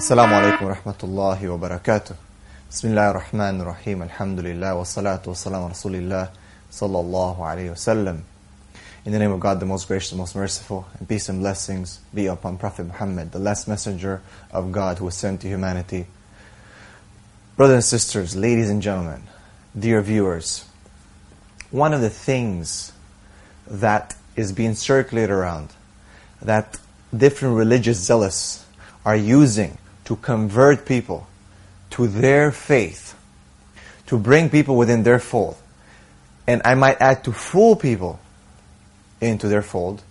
السلام عليكم ورحمة الله وبركاته بسم الله الرحمن الرحيم الحمد لله والصلاة والسلام على رسول الله صلى الله عليه وسلم In the name of God, the most gracious, the most merciful, and peace and blessings be upon Prophet Muhammad, the last messenger of God who was sent to humanity. Brothers and sisters, ladies and gentlemen, dear viewers, one of the things that is being circulated around, that different religious zealots are using to convert people to their faith, to bring people within their fold, and I might add to fool people into their fold,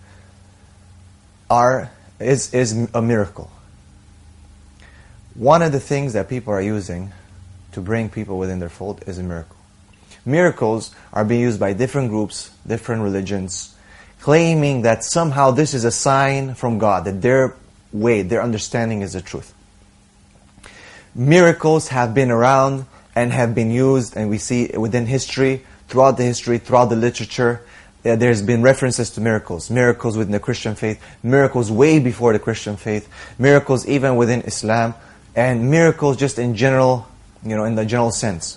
are is is a miracle. One of the things that people are using to bring people within their fold is a miracle. Miracles are being used by different groups, different religions, claiming that somehow this is a sign from God, that their way, their understanding is the truth. Miracles have been around and have been used, and we see within history, throughout the history, throughout the literature, there's been references to miracles. Miracles within the Christian faith, miracles way before the Christian faith, miracles even within Islam, and miracles just in general, you know, in the general sense.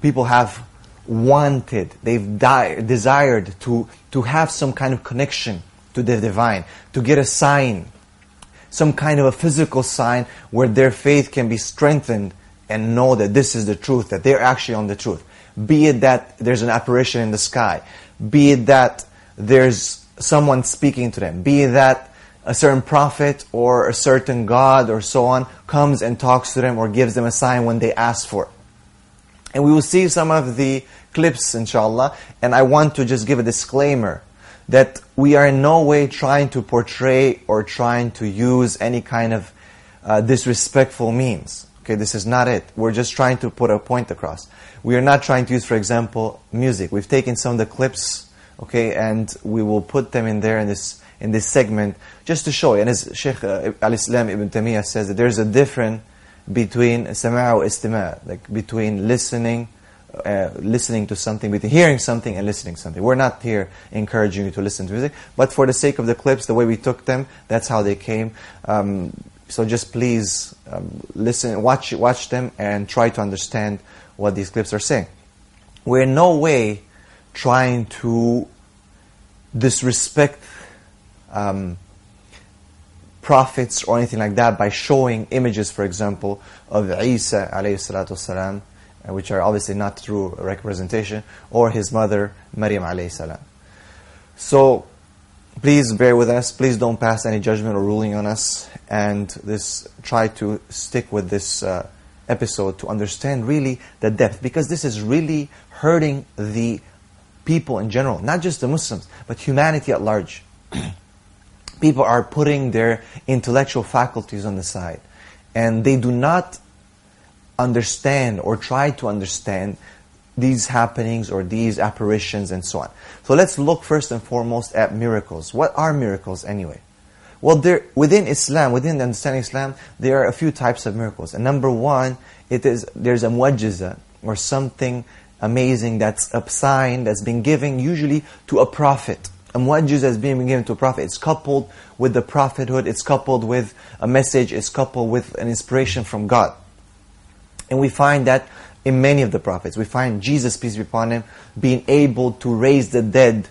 People have wanted, they've desired to, to have some kind of connection to the divine, to get a sign, some kind of a physical sign where their faith can be strengthened and know that this is the truth, that they're actually on the truth. Be it that there's an apparition in the sky, be it that there's someone speaking to them, be it that a certain prophet or a certain God or so on comes and talks to them or gives them a sign when they ask for it. And we will see some of the clips, inshallah, and I want to just give a disclaimer that we are in no way trying to portray or trying to use any kind of uh, disrespectful means. Okay, this is not it. We're just trying to put a point across. We are not trying to use, for example, music. We've taken some of the clips, okay, and we will put them in there in this in this segment just to show. And as Sheikh uh, Al-Islam Ibn Taymiyyah says that there's a difference between sama' or istima', like between listening uh, listening to something, between hearing something and listening something. We're not here encouraging you to listen to music, but for the sake of the clips, the way we took them, that's how they came. Um, so just please um, listen, watch, watch them, and try to understand what these clips are saying. We're in no way trying to disrespect um, prophets or anything like that by showing images, for example, of Isa alayhi salatu which are obviously not true representation, or his mother, Maryam alayhi salam. So, please bear with us. Please don't pass any judgment or ruling on us. And this, try to stick with this uh, episode to understand really the depth, because this is really hurting the people in general, not just the Muslims, but humanity at large. people are putting their intellectual faculties on the side, and they do not understand or try to understand these happenings or these apparitions and so on. So let's look first and foremost at miracles. What are miracles anyway? Well, there, within Islam, within the understanding of Islam, there are a few types of miracles. And number one, it is there's a mu'jiza, or something amazing that's a sign that's been given usually to a prophet. A mu'jiza is being given to a prophet. It's coupled with the prophethood, it's coupled with a message, it's coupled with an inspiration from God. And we find that in many of the prophets. We find Jesus, peace be upon him, being able to raise the dead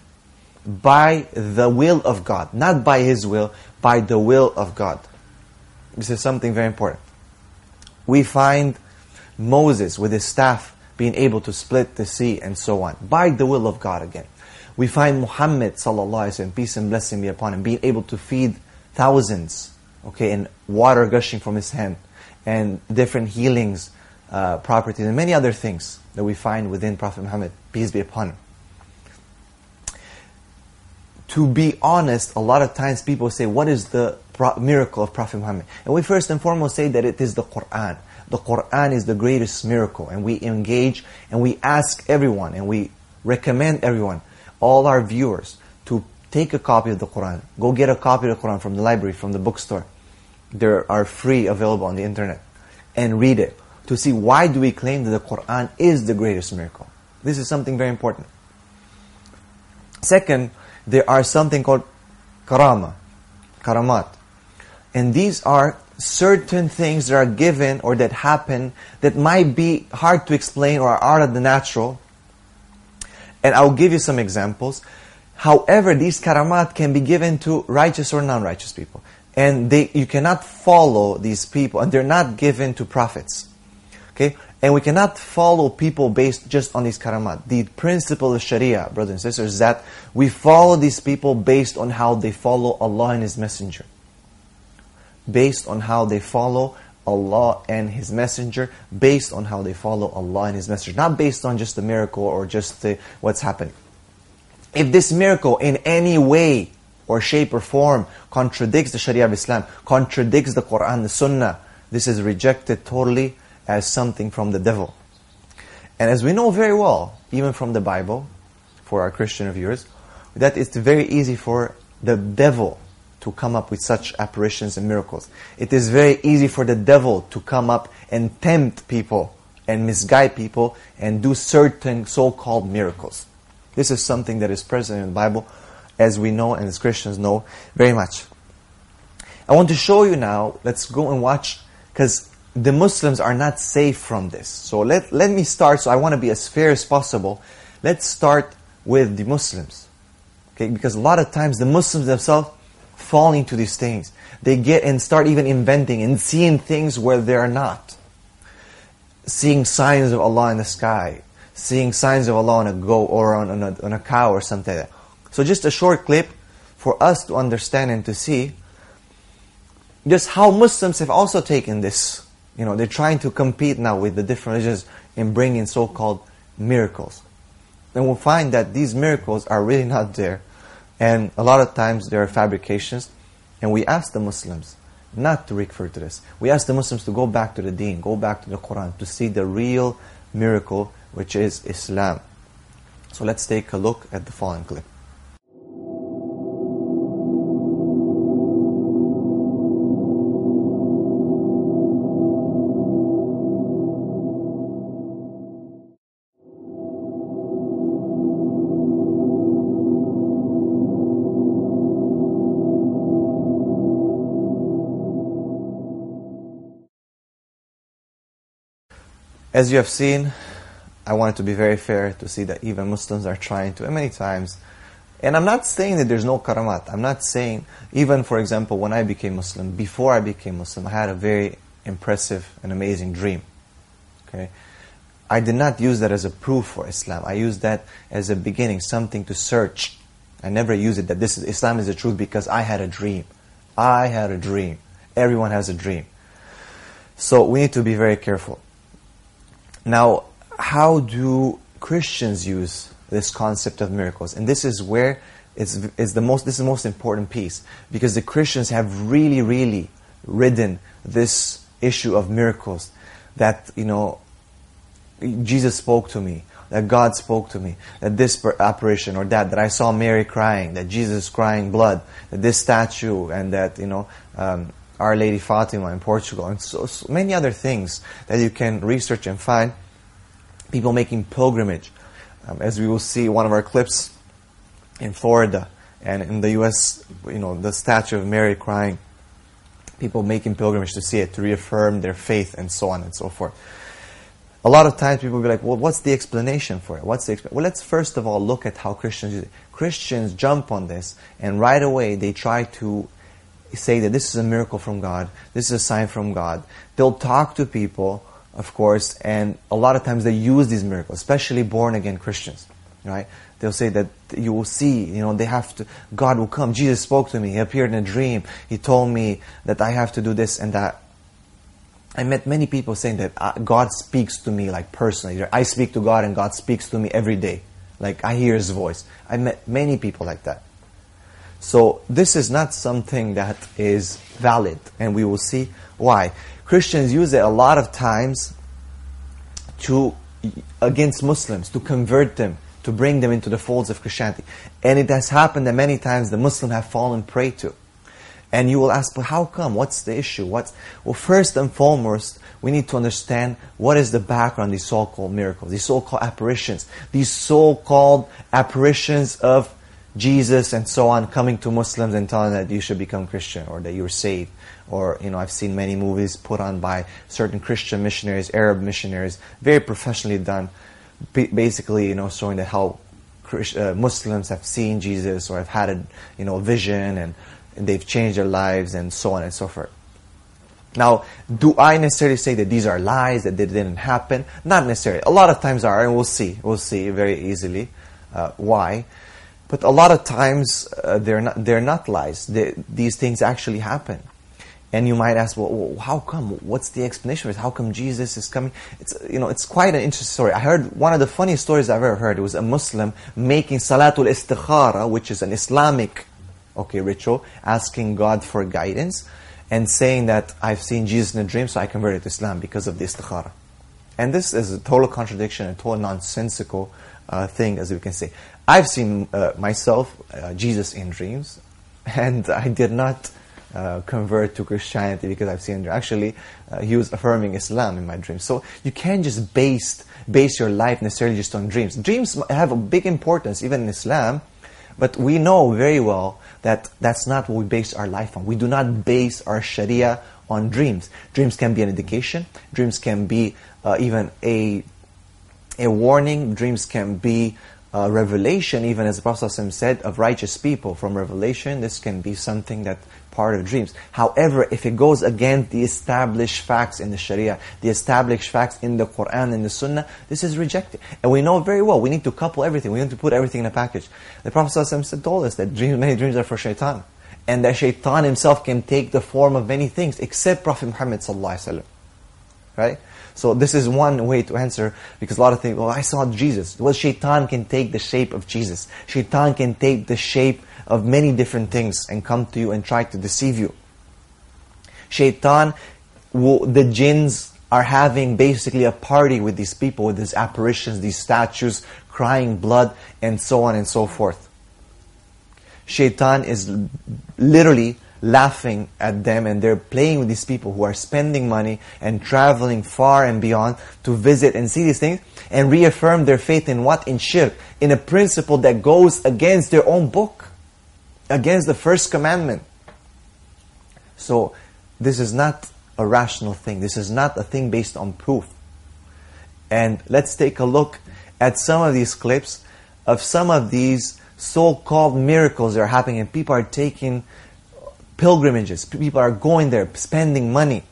by the will of God. Not by his will, by the will of God. This is something very important. We find Moses with his staff being able to split the sea and so on, by the will of God again. We find Muhammad wasallam, peace and blessing be upon him, being able to feed thousands, okay, and water gushing from his hand, and different healings, uh, properties, and many other things that we find within Prophet Muhammad, peace be upon him. To be honest, a lot of times people say, what is the miracle of Prophet Muhammad? And we first and foremost say that it is the Quran. The Quran is the greatest miracle, and we engage and we ask everyone and we recommend everyone, all our viewers, to take a copy of the Quran. Go get a copy of the Quran from the library, from the bookstore. There are free available on the internet. And read it to see why do we claim that the Quran is the greatest miracle. This is something very important. Second, there are something called karama, karamat. And these are certain things that are given or that happen that might be hard to explain or are out of the natural. And I'll give you some examples. However, these karamat can be given to righteous or non-righteous people. And they, you cannot follow these people, and they're not given to prophets. Okay? And we cannot follow people based just on these karamat. The principle of Sharia, brothers and sisters, is that we follow these people based on how they follow Allah and His Messenger based on how they follow Allah and His Messenger, based on how they follow Allah and His Messenger, not based on just the miracle or just the, what's happening. If this miracle in any way or shape or form contradicts the Sharia of Islam, contradicts the Quran, the Sunnah, this is rejected totally as something from the devil. And as we know very well, even from the Bible, for our Christian viewers, that it's very easy for the devil to come up with such apparitions and miracles. It is very easy for the devil to come up and tempt people and misguide people and do certain so-called miracles. This is something that is present in the Bible, as we know and as Christians know very much. I want to show you now, let's go and watch, because the Muslims are not safe from this. So let, let me start, so I want to be as fair as possible. Let's start with the Muslims. Okay, because a lot of times the Muslims themselves fall into these things. They get and start even inventing and seeing things where they are not. Seeing signs of Allah in the sky. Seeing signs of Allah on a goat or on, on, a, on a cow or something like that. So just a short clip for us to understand and to see just how Muslims have also taken this. You know, they're trying to compete now with the different religions in bringing so-called miracles. And we'll find that these miracles are really not there. And a lot of times there are fabrications, and we ask the Muslims not to refer to this. We ask the Muslims to go back to the deen, go back to the Quran, to see the real miracle, which is Islam. So let's take a look at the following clip. As you have seen, I wanted to be very fair to see that even Muslims are trying to, and many times. And I'm not saying that there's no karamat. I'm not saying, even for example, when I became Muslim, before I became Muslim, I had a very impressive and amazing dream. Okay? I did not use that as a proof for Islam. I used that as a beginning, something to search. I never use it that this is Islam is the truth because I had a dream. I had a dream. Everyone has a dream. So we need to be very careful. Now, how do Christians use this concept of miracles? And this is where it's, it's the most, this is the most important piece because the Christians have really, really ridden this issue of miracles that, you know, Jesus spoke to me, that God spoke to me, that this apparition or that, that I saw Mary crying, that Jesus crying blood, that this statue and that, you know, um, our Lady Fatima in Portugal, and so, so, many other things that you can research and find. People making pilgrimage. Um, as we will see one of our clips in Florida and in the U.S., you know, the statue of Mary crying. People making pilgrimage to see it, to reaffirm their faith, and so on and so forth. A lot of times people will be like, well, what's the explanation for it? What's the expl-? Well, let's first of all look at how Christians. Christians jump on this, and right away they try to say that this is a miracle from God, this is a sign from God. They'll talk to people, of course, and a lot of times they use these miracles, especially born again Christians, right? They'll say that you will see, you know, they have to, God will come. Jesus spoke to me. He appeared in a dream. He told me that I have to do this and that. I met many people saying that uh, God speaks to me like personally. I speak to God and God speaks to me every day. Like I hear His voice. I met many people like that. So this is not something that is valid, and we will see why. Christians use it a lot of times to against Muslims to convert them to bring them into the folds of Christianity. And it has happened that many times the Muslims have fallen prey to. And you will ask, but how come? What's the issue? What's well? First and foremost, we need to understand what is the background these so-called miracles, these so-called apparitions, these so-called apparitions of Jesus and so on coming to Muslims and telling that you should become Christian or that you're saved. Or, you know, I've seen many movies put on by certain Christian missionaries, Arab missionaries, very professionally done, basically, you know, showing that how uh, Muslims have seen Jesus or have had a, you know, vision and, and they've changed their lives and so on and so forth. Now, do I necessarily say that these are lies, that they didn't happen? Not necessarily. A lot of times are, and we'll see. We'll see very easily uh, why. But a lot of times uh, they're not they're not lies. They, these things actually happen. And you might ask, well, how come? What's the explanation for it? How come Jesus is coming? It's, you know, it's quite an interesting story. I heard one of the funniest stories I've ever heard. It was a Muslim making Salatul Istikhara, which is an Islamic okay, ritual, asking God for guidance and saying that I've seen Jesus in a dream, so I converted to Islam because of the Istikhara. And this is a total contradiction, a total nonsensical uh, thing, as we can say. I've seen uh, myself, uh, Jesus in dreams, and I did not uh, convert to Christianity because I've seen. Actually, uh, he was affirming Islam in my dreams. So you can't just base base your life necessarily just on dreams. Dreams have a big importance even in Islam, but we know very well that that's not what we base our life on. We do not base our Sharia on dreams. Dreams can be an indication. Dreams can be uh, even a a warning. Dreams can be uh, revelation, even as the Prophet said, of righteous people. From revelation, this can be something that part of dreams. However, if it goes against the established facts in the Sharia, the established facts in the Quran and the Sunnah, this is rejected. And we know very well, we need to couple everything. We need to put everything in a package. The Prophet ﷺ told us that dreams, many dreams are for shaitan. And that shaitan himself can take the form of many things, except Prophet Muhammad ﷺ. Right? So this is one way to answer, because a lot of things, well, I saw Jesus. Well, shaitan can take the shape of Jesus. Shaitan can take the shape of many different things and come to you and try to deceive you. Shaitan, the jinns are having basically a party with these people, with these apparitions, these statues, crying blood, and so on and so forth. Shaitan is literally laughing at them and they're playing with these people who are spending money and traveling far and beyond to visit and see these things and reaffirm their faith in what? In shirk. In a principle that goes against their own book. Against the first commandment. So, this is not a rational thing. This is not a thing based on proof. And let's take a look at some of these clips of some of these so-called miracles that are happening and people are taking pilgrimages. People are going there, spending money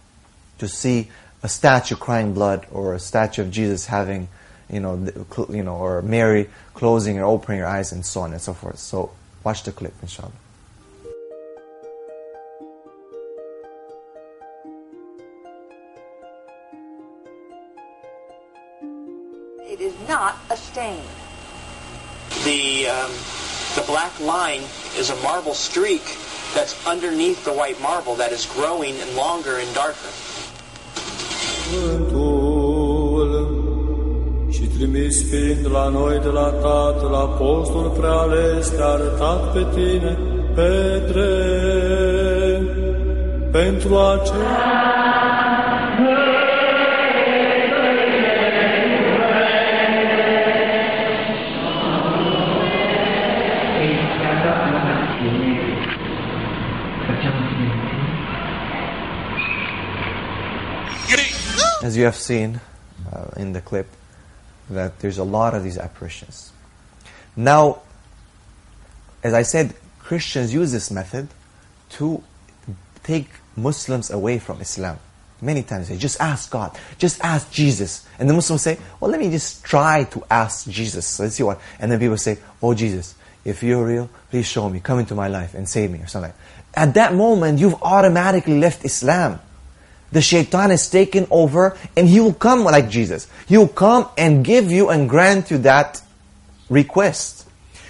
to see a statue crying blood or a statue of Jesus having, you know, you know, or Mary closing or opening her eyes and so on and so forth. So watch the clip, inshallah. It is not a stain. The um, the black line is a marble streak that's underneath the white marble that is growing and longer and darker. și trimis fiind la noi de la Tatăl Apostol preales te-a arătat pe tine, Petre, pentru aceea as you have seen uh, in the clip, that there's a lot of these apparitions. Now, as I said, Christians use this method to take Muslims away from Islam. Many times they just ask God, just ask Jesus. And the Muslims say, well, let me just try to ask Jesus. Let's see what. And then people say, oh Jesus, if you're real, please show me, come into my life and save me or something. At that moment, you've automatically left Islam. The shaitan is taken over and he will come like Jesus. He will come and give you and grant you that request.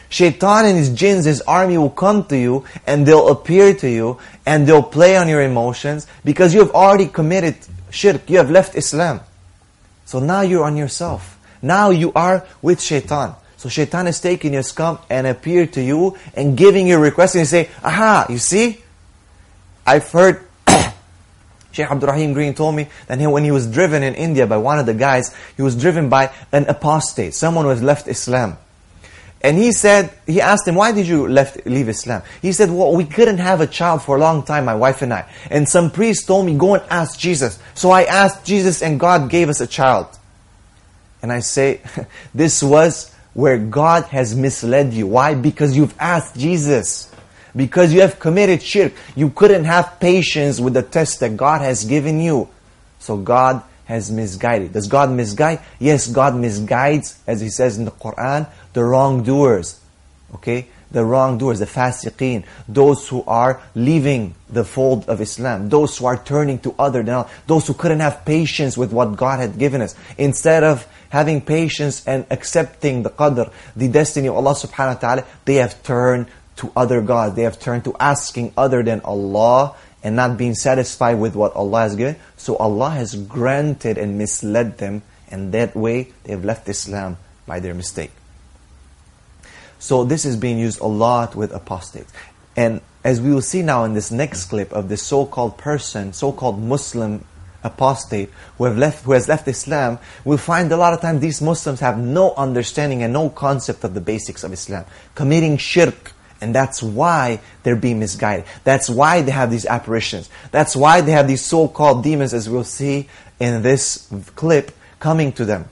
Shaitan and his jinns, his army will come to you and they'll appear to you and they'll play on your emotions because you have already committed shirk. You have left Islam. So now you're on yourself. Now you are with shaitan. So shaitan is taking your scum and appear to you and giving you a request and you say, aha, you see? I've heard Sheikh Abdul Rahim Green told me that when he was driven in India by one of the guys, he was driven by an apostate, someone who has left Islam. And he said, he asked him, why did you left, leave Islam? He said, well, we couldn't have a child for a long time, my wife and I. And some priest told me, go and ask Jesus. So I asked Jesus and God gave us a child. And I say, this was where God has misled you. Why? Because you've asked Jesus. Because you have committed shirk. You couldn't have patience with the test that God has given you. So God has misguided. Does God misguide? Yes, God misguides, as He says in the Quran, the wrongdoers. Okay? The wrongdoers, the fasiqeen, those who are leaving the fold of Islam, those who are turning to other those who couldn't have patience with what God had given us. Instead of having patience and accepting the qadr, the destiny of Allah subhanahu wa ta'ala, they have turned to other gods. They have turned to asking other than Allah and not being satisfied with what Allah has given. So Allah has granted and misled them and that way they have left Islam by their mistake. So this is being used a lot with apostates. And as we will see now in this next clip of this so-called person, so-called Muslim apostate who have left who has left Islam, we'll find a lot of times these Muslims have no understanding and no concept of the basics of Islam. Committing shirk. And that's why they're being misguided. That's why they have these apparitions. That's why they have these so-called demons, as we'll see in this clip, coming to them.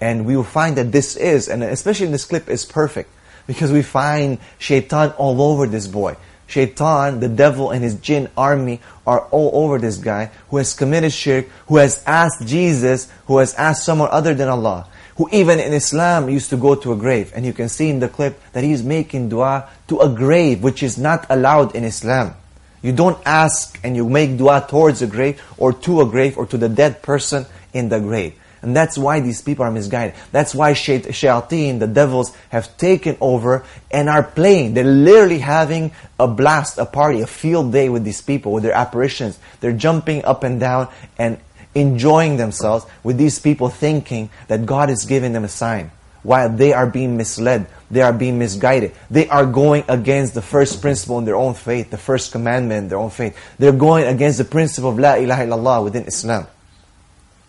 And we will find that this is, and especially in this clip, is perfect. Because we find shaitan all over this boy. Shaitan, the devil and his jinn army are all over this guy who has committed shirk, who has asked Jesus, who has asked someone other than Allah, who even in Islam used to go to a grave. And you can see in the clip that he's making dua to a grave, which is not allowed in Islam. You don't ask and you make dua towards a grave or to a grave or to the dead person in the grave. And that's why these people are misguided. That's why shayateen, the devils, have taken over and are playing. They're literally having a blast, a party, a field day with these people, with their apparitions. They're jumping up and down and enjoying themselves with these people thinking that God is giving them a sign. While they are being misled, they are being misguided. They are going against the first principle in their own faith, the first commandment in their own faith. They're going against the principle of La ilaha illallah within Islam.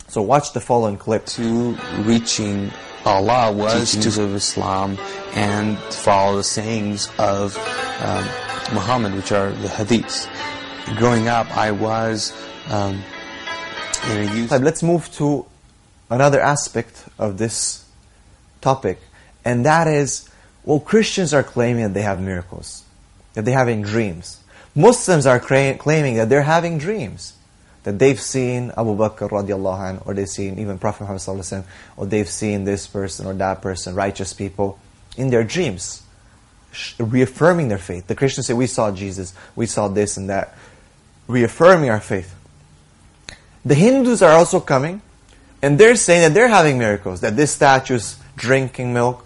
So watch the following clip. To reaching Allah was teachings to of Islam and follow the sayings of um, Muhammad, which are the hadiths. Growing up, I was um, in a youth. Let's move to another aspect of this topic, and that is, well, Christians are claiming that they have miracles, that they're having dreams. Muslims are claiming that they're having dreams that they've seen Abu Bakr radiallahu anh, or they've seen even Prophet Muhammad sallallahu or they've seen this person or that person, righteous people, in their dreams, reaffirming their faith. The Christians say, we saw Jesus, we saw this and that, reaffirming our faith. The Hindus are also coming, and they're saying that they're having miracles, that this statue is drinking milk,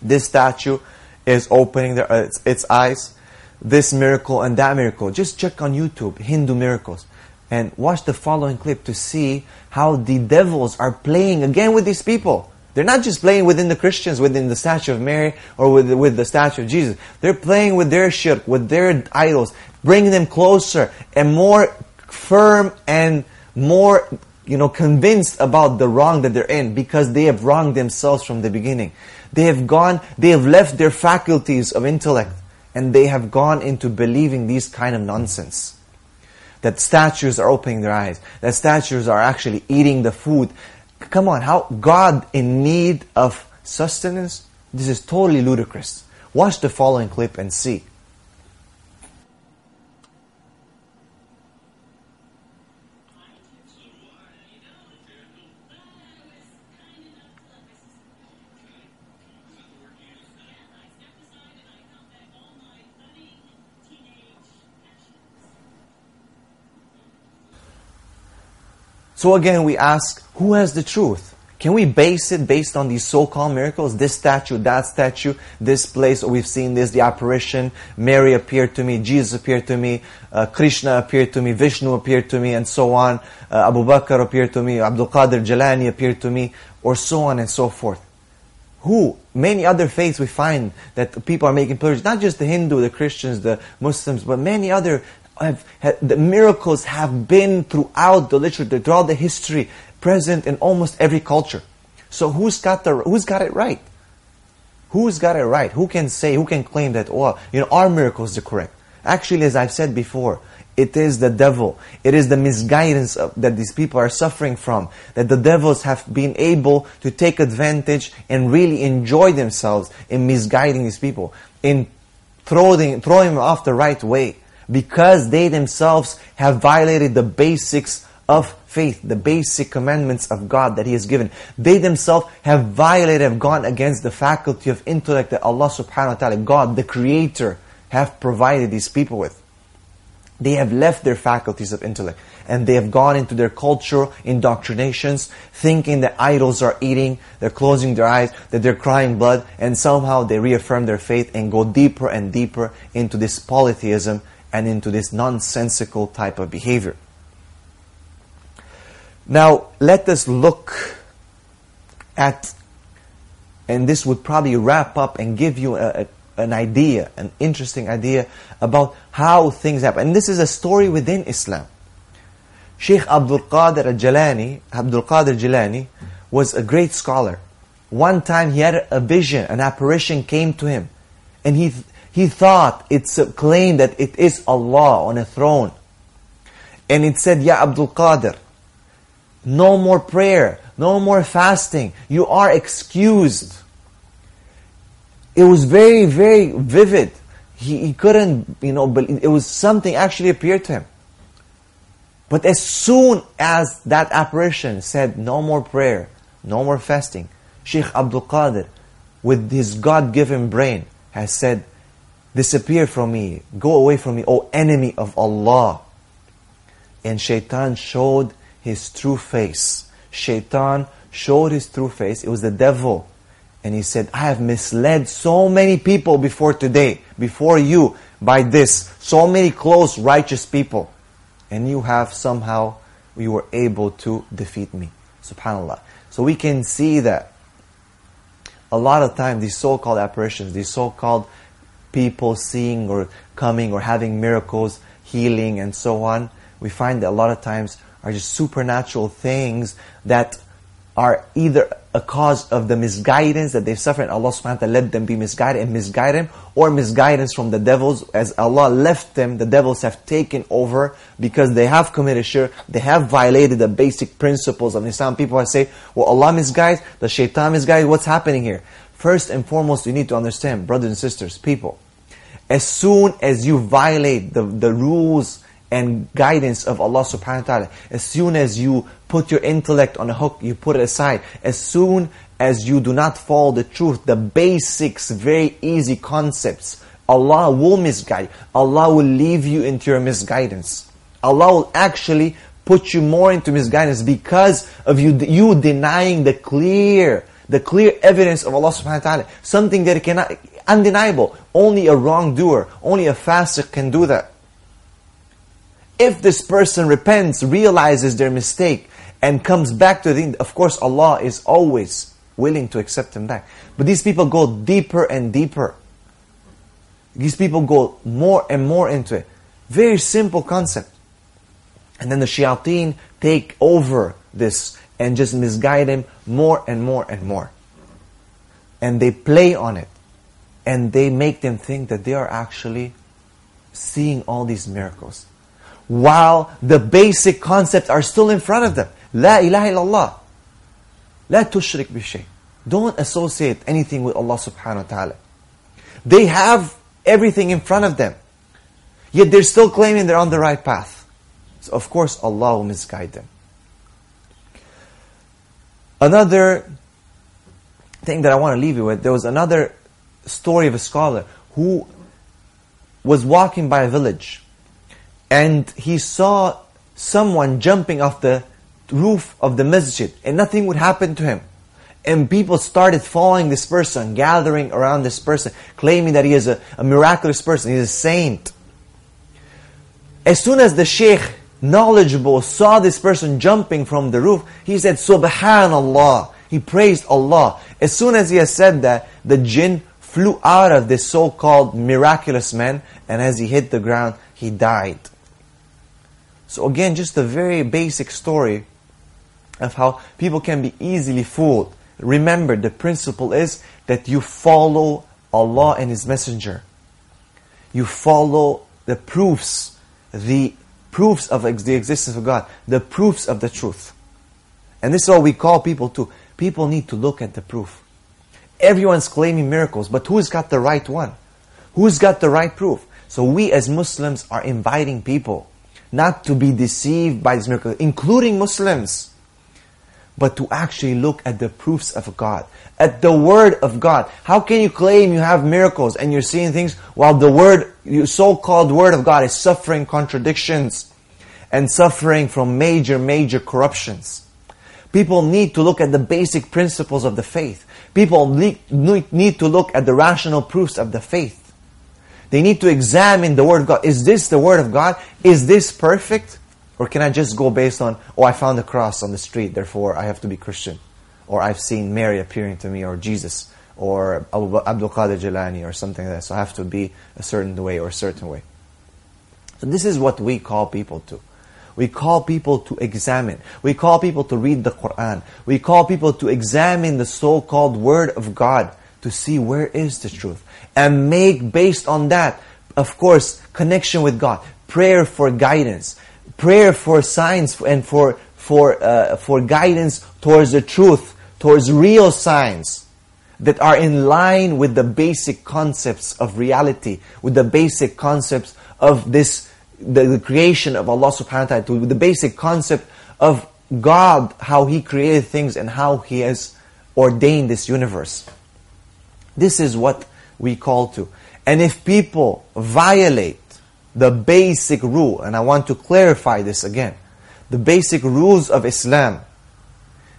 this statue is opening their, uh, its, its eyes, this miracle and that miracle. Just check on YouTube, Hindu miracles and watch the following clip to see how the devils are playing again with these people. They're not just playing within the Christians, within the statue of Mary or with, with the statue of Jesus. They're playing with their shirk, with their idols, bringing them closer and more firm and more you know, convinced about the wrong that they're in because they have wronged themselves from the beginning. They have gone, they have left their faculties of intellect and they have gone into believing these kind of nonsense that statues are opening their eyes, that statues are actually eating the food. Come on, how God in need of sustenance? This is totally ludicrous. Watch the following clip and see. So again, we ask, who has the truth? Can we base it based on these so-called miracles? This statue, that statue, this place, or we've seen this, the apparition, Mary appeared to me, Jesus appeared to me, uh, Krishna appeared to me, Vishnu appeared to me, and so on. Uh, Abu Bakr appeared to me, Abdul Qadir Jilani appeared to me, or so on and so forth. Who? Many other faiths we find that people are making pilgrimages, not just the Hindu, the Christians, the Muslims, but many other have, have, the miracles have been throughout the literature, throughout the history, present in almost every culture. So who's got the who's got it right? Who's got it right? Who can say, who can claim that, oh, you know, our miracles are correct? Actually, as I've said before, it is the devil. It is the misguidance of, that these people are suffering from. That the devils have been able to take advantage and really enjoy themselves in misguiding these people, in throwing, throwing them off the right way because they themselves have violated the basics of faith, the basic commandments of God that He has given. They themselves have violated, have gone against the faculty of intellect that Allah subhanahu wa ta'ala, God, the Creator, have provided these people with. They have left their faculties of intellect and they have gone into their culture, indoctrinations, thinking that idols are eating, they're closing their eyes, that they're crying blood, and somehow they reaffirm their faith and go deeper and deeper into this polytheism and into this nonsensical type of behavior. Now, let us look at, and this would probably wrap up and give you a, a, an idea, an interesting idea about how things happen. And this is a story within Islam. Sheikh Abdul Qadir al-Jilani, Abdul Qadir Jalani, was a great scholar. One time he had a vision, an apparition came to him. And he he thought it's a claim that it is Allah on a throne. And it said, Ya Abdul Qadir, no more prayer, no more fasting. You are excused. It was very, very vivid. He, he couldn't, you know, but it was something actually appeared to him. But as soon as that apparition said, no more prayer, no more fasting, Sheikh Abdul Qadir, with his God-given brain, has said, Disappear from me. Go away from me, O enemy of Allah. And Shaitan showed his true face. Shaitan showed his true face. It was the devil. And he said, I have misled so many people before today, before you, by this. So many close, righteous people. And you have somehow, you were able to defeat me. SubhanAllah. So we can see that a lot of times these so-called apparitions, these so-called people seeing or coming or having miracles, healing, and so on, we find that a lot of times are just supernatural things that are either a cause of the misguidance that they've suffered, Allah subhanahu wa ta'ala let them be misguided and misguide them, or misguidance from the devils, as Allah left them, the devils have taken over because they have committed shirk, they have violated the basic principles of Islam. People say, well, Allah misguides, the shaitan misguides, what's happening here? First and foremost, you need to understand, brothers and sisters, people, as soon as you violate the, the rules and guidance of Allah subhanahu wa ta'ala, as soon as you put your intellect on a hook, you put it aside, as soon as you do not follow the truth, the basics, very easy concepts, Allah will misguide. Allah will leave you into your misguidance. Allah will actually put you more into misguidance because of you, you denying the clear, the clear evidence of Allah subhanahu wa ta'ala. Something that cannot, undeniable. Only a wrongdoer, only a fasiq can do that. If this person repents, realizes their mistake, and comes back to the end, of course Allah is always willing to accept him back. But these people go deeper and deeper. These people go more and more into it. Very simple concept. And then the shayateen take over this and just misguide him more and more and more. And they play on it and they make them think that they are actually seeing all these miracles. While the basic concepts are still in front of them. La ilaha illallah. La tushrik bishay. Don't associate anything with Allah subhanahu wa ta'ala. They have everything in front of them. Yet they're still claiming they're on the right path. So of course Allah will misguide them. Another thing that I want to leave you with, there was another story of a scholar who was walking by a village and he saw someone jumping off the roof of the masjid and nothing would happen to him. And people started following this person, gathering around this person, claiming that he is a, a miraculous person, he's a saint. As soon as the sheikh, knowledgeable, saw this person jumping from the roof, he said, Subhanallah. He praised Allah. As soon as he has said that, the jinn flew out of this so-called miraculous man, and as he hit the ground, he died. So again, just a very basic story of how people can be easily fooled. Remember, the principle is that you follow Allah and His Messenger. You follow the proofs, the proofs of the existence of God, the proofs of the truth. And this is what we call people to. People need to look at the proof. Everyone's claiming miracles, but who's got the right one? Who's got the right proof? So we as Muslims are inviting people not to be deceived by this miracle, including Muslims but to actually look at the proofs of God, at the Word of God. How can you claim you have miracles and you're seeing things while the Word, your so-called Word of God is suffering contradictions and suffering from major, major corruptions? People need to look at the basic principles of the faith. People need, to look at the rational proofs of the faith. They need to examine the Word of God. Is this the Word of God? Is this perfect? Or can I just go based on, oh, I found a cross on the street, therefore I have to be Christian? Or I've seen Mary appearing to me, or Jesus, or Abdul Qadir Jilani, or something like that. So I have to be a certain way or a certain way. So this is what we call people to. We call people to examine. We call people to read the Quran. We call people to examine the so-called Word of God to see where is the truth. And make, based on that, of course, connection with God, prayer for guidance, prayer for signs and for for uh, for guidance towards the truth, towards real signs that are in line with the basic concepts of reality, with the basic concepts of this the, the creation of Allah subhanahu wa ta'ala, the basic concept of God, how He created things and how He has ordained this universe. This is what we call to. And if people violate the basic rule, and I want to clarify this again, the basic rules of Islam,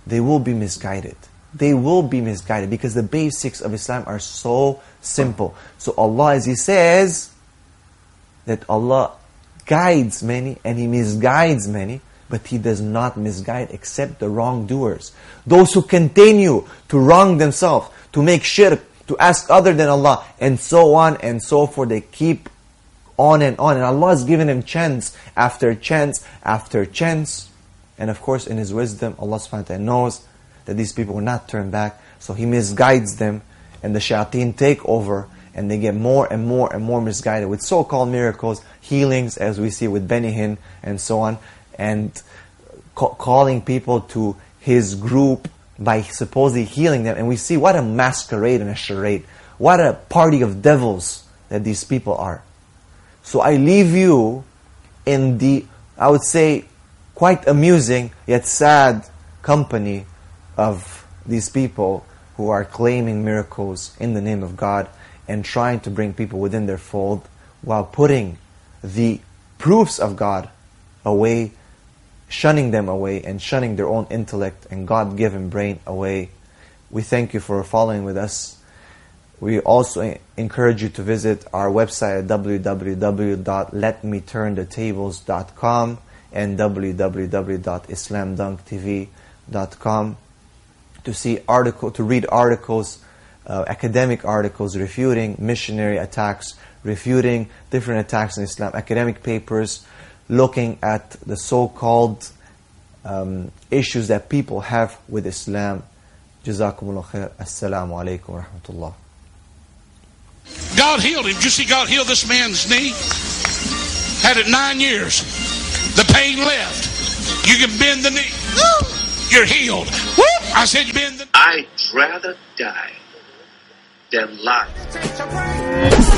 they will be misguided. They will be misguided because the basics of Islam are so simple. So Allah, as He says, that Allah guides many and He misguides many, but He does not misguide except the wrongdoers. Those who continue to wrong themselves, to make shirk, to ask other than Allah, and so on and so forth. They keep on and on. And Allah has given him chance after chance after chance. And of course, in His wisdom, Allah subhanahu wa ta'ala knows that these people will not turn back. So He misguides them, and the shayateen take over, and they get more and more and more misguided with so-called miracles, healings, as we see with Benny Hinn, and so on, and ca- calling people to His group by supposedly healing them. And we see what a masquerade and a charade. What a party of devils that these people are. So I leave you in the, I would say, quite amusing yet sad company of these people who are claiming miracles in the name of God and trying to bring people within their fold while putting the proofs of God away, shunning them away, and shunning their own intellect and God given brain away. We thank you for following with us we also encourage you to visit our website at www.letmeturnthetables.com and www.islamdunktv.com to see article to read articles, uh, academic articles refuting missionary attacks, refuting different attacks in Islam, academic papers looking at the so-called um, issues that people have with Islam. Jazakumullah khair. Assalamu alaikum wa rahmatullah. God healed him. Did you see God heal this man's knee? Had it nine years. The pain left. You can bend the knee. You're healed. I said bend the I'd rather die than lie.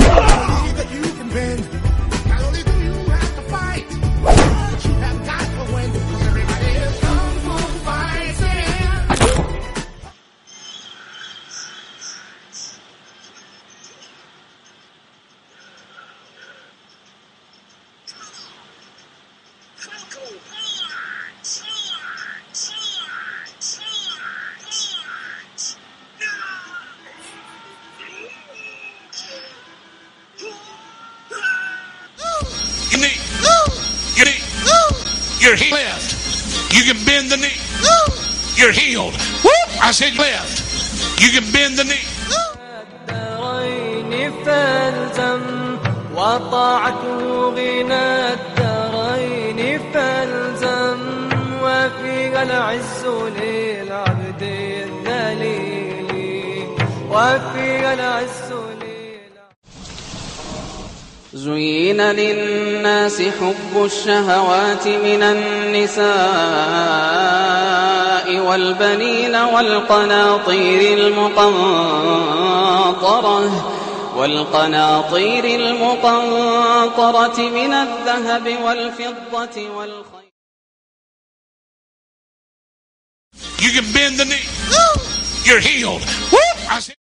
You're he- left. You can bend the knee. You're healed. I said left. You can bend the knee. الدارين فالزم وطاعته غنى الدارين فالزم وفيها العز للعبد الذليل وفيها العز زين للناس حب الشهوات من النساء والبنين والقناطير المقنطرة والقناطير المقنطرة من الذهب والفضة والخيل You can bend the knee. You're healed. I said